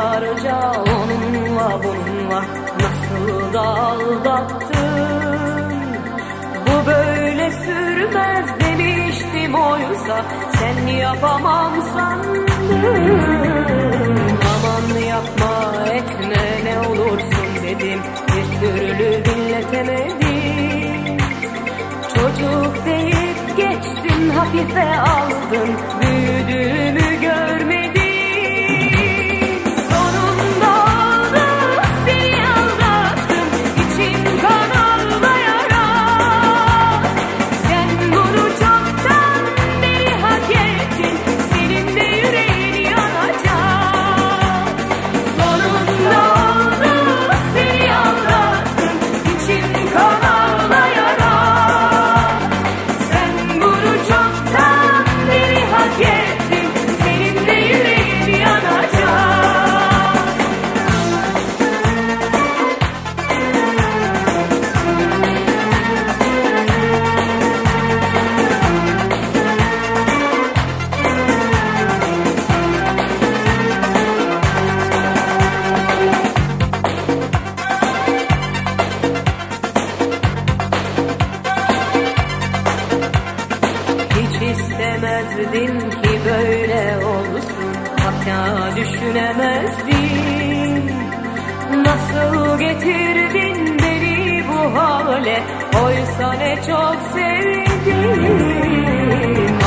yıllarca onunla bununla nasıl da aldattın Bu böyle sürmez demiştim oysa sen yapamam sandın. Aman yapma etme ne olursun dedim bir türlü dinletemedim. Çocuk deyip geçtin hafife aldın büyüdün. İstemezdin ki böyle olsun Hatta düşünemezdin Nasıl getirdin beni bu hale? Oysa ne çok sevdim.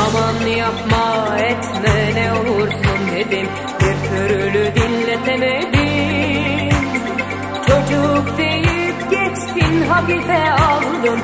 Aman yapma etme ne olursun dedim. Bir türlü dinletemedim. Çocuk deyip geçtin hafife gör